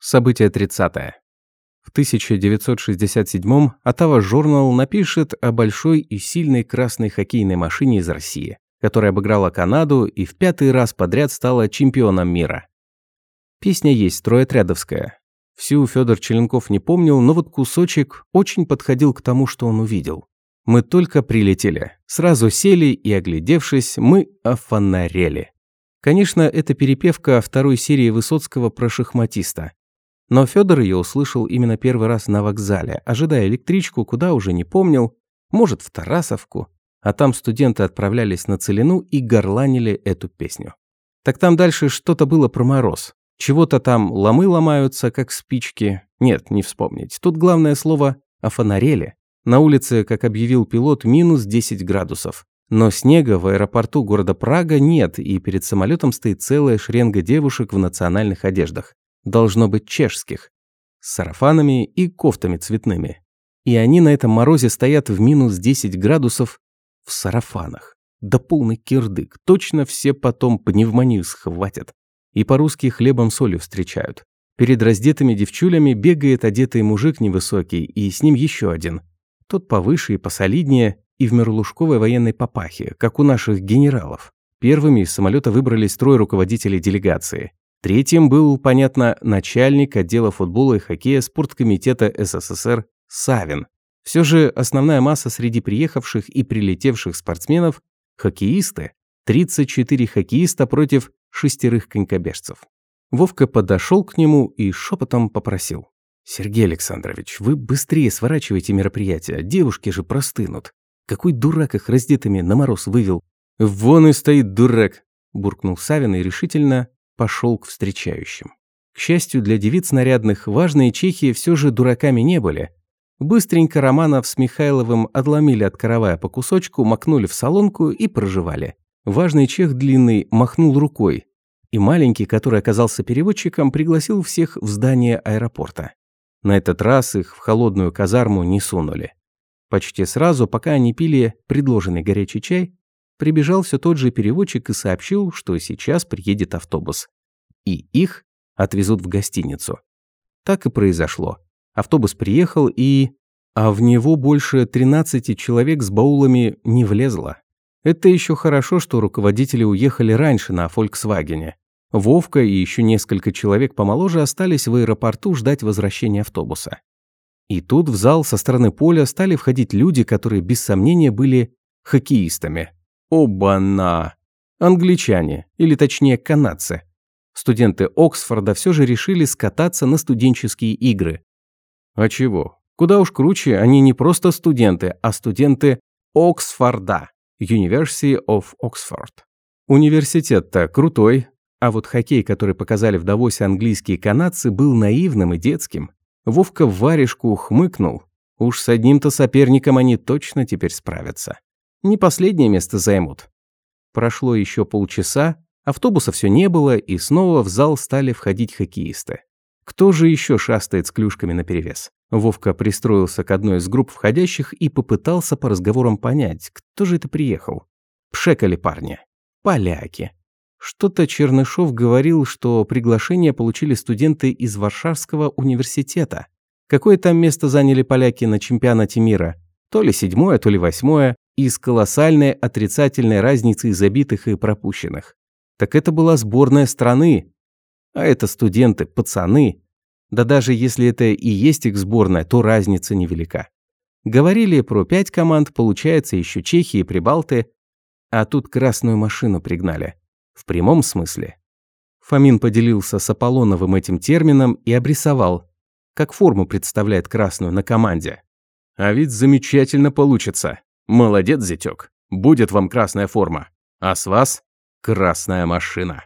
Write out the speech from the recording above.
Событие 30. -е. В 1967-м Оттава Журнал напишет о большой и сильной красной хоккейной машине из России, которая обыграла Канаду и в пятый раз подряд стала чемпионом мира. Песня есть стройотрядовская. Всю Федор Челенков не помнил, но вот кусочек очень подходил к тому, что он увидел. Мы только прилетели. Сразу сели и, оглядевшись, мы офонарели. Конечно, это перепевка второй серии Высоцкого про шахматиста. Но Федор ее услышал именно первый раз на вокзале, ожидая электричку, куда уже не помнил, может, в Тарасовку. А там студенты отправлялись на Целину и горланили эту песню. Так там дальше что-то было про мороз. Чего-то там ломы ломаются, как спички. Нет, не вспомнить. Тут главное слово «офонарели». На улице, как объявил пилот, минус 10 градусов. Но снега в аэропорту города Прага нет, и перед самолетом стоит целая шеренга девушек в национальных одеждах должно быть чешских, с сарафанами и кофтами цветными. И они на этом морозе стоят в минус 10 градусов в сарафанах. Да полный кирдык, точно все потом пневмонию схватят. И по-русски хлебом солью встречают. Перед раздетыми девчулями бегает одетый мужик невысокий, и с ним еще один. Тот повыше и посолиднее, и в мерлушковой военной папахе, как у наших генералов. Первыми из самолета выбрались трое руководителей делегации. Третьим был, понятно, начальник отдела футбола и хоккея спорткомитета СССР Савин. Все же основная масса среди приехавших и прилетевших спортсменов – хоккеисты. 34 хоккеиста против шестерых конькобежцев. Вовка подошел к нему и шепотом попросил. «Сергей Александрович, вы быстрее сворачивайте мероприятие, девушки же простынут. Какой дурак их раздетыми на мороз вывел?» «Вон и стоит дурак!» – буркнул Савин и решительно пошел к встречающим. К счастью для девиц нарядных, важные чехи все же дураками не были. Быстренько Романов с Михайловым отломили от каравая по кусочку, макнули в солонку и проживали. Важный чех длинный махнул рукой, и маленький, который оказался переводчиком, пригласил всех в здание аэропорта. На этот раз их в холодную казарму не сунули. Почти сразу, пока они пили предложенный горячий чай, прибежал все тот же переводчик и сообщил, что сейчас приедет автобус. И их отвезут в гостиницу. Так и произошло. Автобус приехал и... А в него больше 13 человек с баулами не влезло. Это еще хорошо, что руководители уехали раньше на «Фольксвагене». Вовка и еще несколько человек помоложе остались в аэропорту ждать возвращения автобуса. И тут в зал со стороны поля стали входить люди, которые без сомнения были хоккеистами. Оба-на! Англичане, или точнее канадцы. Студенты Оксфорда все же решили скататься на студенческие игры. А чего? Куда уж круче, они не просто студенты, а студенты Оксфорда. University of Oxford. Университет-то крутой, а вот хоккей, который показали в Давосе английские канадцы, был наивным и детским. Вовка в варежку хмыкнул. Уж с одним-то соперником они точно теперь справятся не последнее место займут. Прошло еще полчаса, автобуса все не было, и снова в зал стали входить хоккеисты. Кто же еще шастает с клюшками наперевес? Вовка пристроился к одной из групп входящих и попытался по разговорам понять, кто же это приехал. Пшекали парни. Поляки. Что-то Чернышов говорил, что приглашение получили студенты из Варшавского университета. Какое там место заняли поляки на чемпионате мира? То ли седьмое, то ли восьмое и с колоссальной отрицательной разницей забитых и пропущенных. Так это была сборная страны. А это студенты, пацаны. Да даже если это и есть их сборная, то разница невелика. Говорили про пять команд, получается еще чехи и прибалты, а тут красную машину пригнали. В прямом смысле. Фомин поделился с Аполлоновым этим термином и обрисовал, как форму представляет красную на команде. А ведь замечательно получится. Молодец, зятёк. Будет вам красная форма. А с вас красная машина.